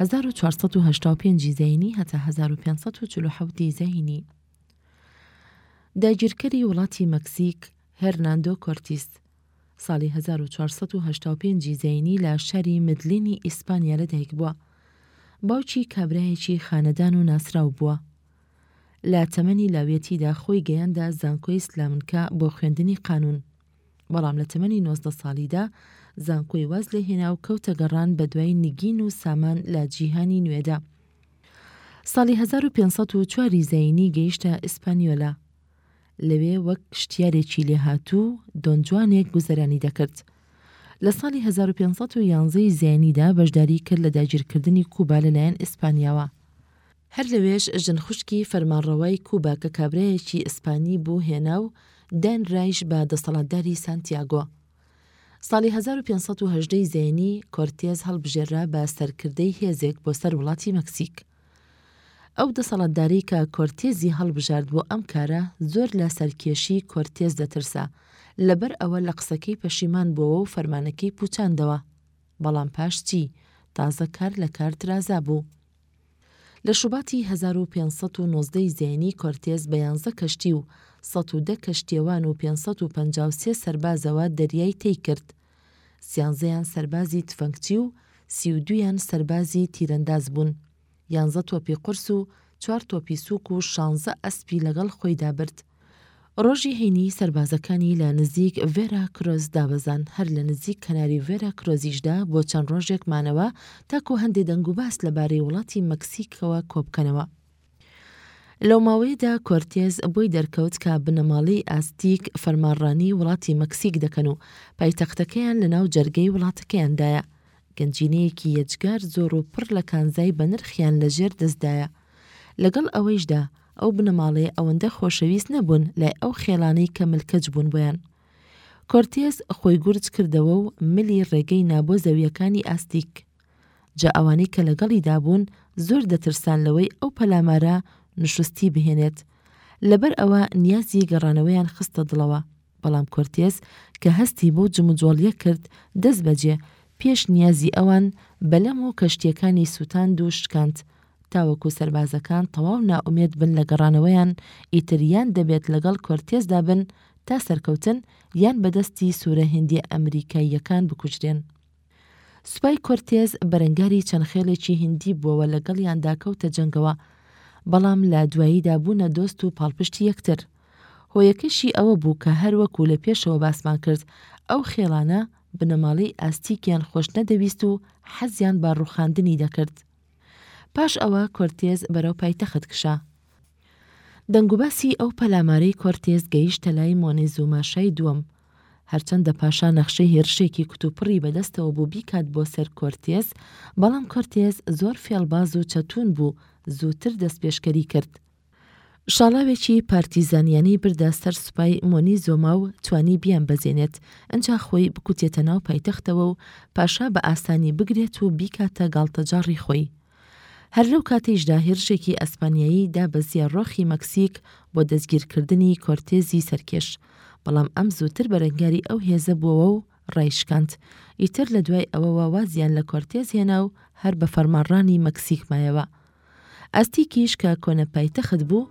هەزار و چوار سەد و هەشتا و پێنج ی زەینی هەتا هەزار و پێنج سەد و چل و حەوت ی زەینی داگیرکەری وڵاتی مەکسیک هێرناندۆ کۆرتیس ساڵی هەزار و چوار سەد و هەشتا و پێنج ی زەینی لە شاری مدلینی ئیسپانیا لەدایک بووە باوکی کابرایەکی خانەدان و ناسراو بووە لە تەمەنی لاویەتیدا خۆی گەیاندە زانکۆی سلامنکا بۆ خوێندنی قانون بەڵام لە تەمەنی نۆزدە ساڵیدا زانکۆی واز لێهێنا و کەوتە گەڕان بە دوای نگین و سامان لە جیهانی نوێدا. ساڵی 1504 زینی گەیشتە ئیسپانیۆلا. لەوێ وەک شتیارێکی لێهاتوو دۆنجوانێک گوزەرانی دەکرد. لە ساڵی 1511 زینیدا بەشداری کرد لە داگیرکردنی کوبا لەلایەن ئیسپانیاوە. هەر لەوێش ژن خوشکی فەرمانڕەوای کوبا کە کابرایەکی ئیسپانی بوو هێنا و دانرایش بە دەسەڵاتداری سانتیاگۆ. ساڵی هەزار و پێنج سەد و هەژدە ی زەینی، کۆرتێز هەڵبژێررا بە سەرکردەی هێزێک بۆ سەر وڵاتی مەکسیک. ئەو دەسەڵاتدارەی کە کۆرتێزی هەڵبژارد بۆ ئەم کارە، زۆر لە سەرکێشیی کۆرتێز دەترسا، لەبەر ئەوە لە قسەکەی پەشیمان بووەوە و فەرمانەکەی پووچاندەوە. بەڵام پاش چی؟ تازە کار لە کار ترازا بوو. لە شوباتی هەزار و پێنج سەد و نۆزدە ی زایینی کۆرتێز بە یانزە کەشتی و سەد و دە کەشتیەوان و پێنج سەد و پەنجا و سێ سەربازەوە دەریای تەی کرد. سیانزەیان سەربازی تفەنگچی و سی و دوویان سەربازی تیرەنداز بوون. یانزە تۆپی قورس و چوار تۆپی سووک و شانزە ئەسپی لەگەڵ خۆیدا برد. ڕۆژی هەینی سەربازەکانی لە نزیک ڤێرا کرۆز دابەزان، هەر لە نزیک کەناری ڤێرا کرۆزیشدا بۆ چەند ڕۆژێک مانەوە تاکو هەندێ دەنگوباس لەبارەی وڵاتی مەکسیکەوە کۆبکەنەوە. لەو ماوەیەدا کۆرتێز بۆی دەرکەوت کە بنەماڵەی ئازتیک فەرمانڕانیی وڵاتی مەکسیک دەکەن و پایتەختەکەیان لەناو جەرگەی وڵاتەکەیاندایە. گەنجینەیەکی یەجگار زۆر و پڕ لە کانزای بەنرخیان لەژێر دەستدایە. لەگەڵ ئەوەیشدا، ئەو بنەماڵەیە ئەوەندە خۆشەویست نەبوون لای ئەو خێڵانەی کە ملکەچ بوون بۆیان. کۆرتێز خۆی گورج کردەوە و ملی ڕێگەی نا بۆ زەوییەکانی ئاستیک. جا ئەوانەی کە لەگەڵیدا بوون زۆر دەترسان لەوەی ئەو پەلامارە نوشوستی بهێنێت، لەبەر ئەوە نیازی گەڕانەوەیان خستە دڵەوە. بەڵام کۆرتێز کە هەستی بەو جموجۆڵیە کرد دەست بەجێ پێش نیازی ئەوان بەلەم و کەشتیەکانی سوتاند و شکاند تاوەکو سەربازەکان تەواو نائومێد بن لە گەڕانەوەیان ئیتر یان دەبێت لەگەڵ کۆرتێزدا بن تا سەرکەوتن یان بەدەستی سورە هندیە ئەمریکاییەکان بکوژرێن. سوپای کۆرتێز بەرەنگاری چەند خێڵێکی هیندی بووەوە لەگەڵیاندا کەوتە جەنگەوە، بەڵام لە دواییدا بوونە دۆست و پاڵپشتی یەکتر. هۆیەکەشی ئەوە بوو کە هەر وەکو لە پێشەوە باسمان کرد ئەو خێڵانە بنەماڵەی ئاستیکیان خۆش نەدەویست و حەزیان بە ڕووخاندنی دەکرد. پاش ئەوە کۆرتێز بەرەو پایتەخت کشا. دەنگوباسی ئەو پەلامارەی کۆرتێز گەیشتە لای مۆنێزوما شای دووەم، هەرچەندە پاشا نەخشەی هێرشێکی کوتوپڕی بەدەستەوە بوو بیکات بۆ سەر کۆرتێز، بەڵام کۆرتێز زۆر فێڵباز و چەتوون بوو، زووتر دەستپێشکەری کرد. شاڵاوێکی پارتیزانیانەی بردە سەر سوپای مۆنیزۆما و توانی بیانبەزێنێت، ئنجا خۆی بکوتێتە ناو پایتەختەوە و پاشا بە ئاسانی بگرێت و بیکاتە گاڵتەجاڕی خۆی. هەر لەو کاتەیشدا هێرشێکی ئەسپانیایی دا بە زیارڕۆخی مەکسیک بۆ دەستگیرکردنی کۆرتێزی سەرکێش، بەڵام ئەم زووتر بەرەنگاری ئەو هێزە بووەوە و ڕایشکاند، ئیتر لە دوای ئەوەوە وازیان لە کۆرتێز هێنا و هەر بە فەرمانڕانی مەکسیک مایەوە. ئەزتیکیش کە کۆنە پایتەخت بوو،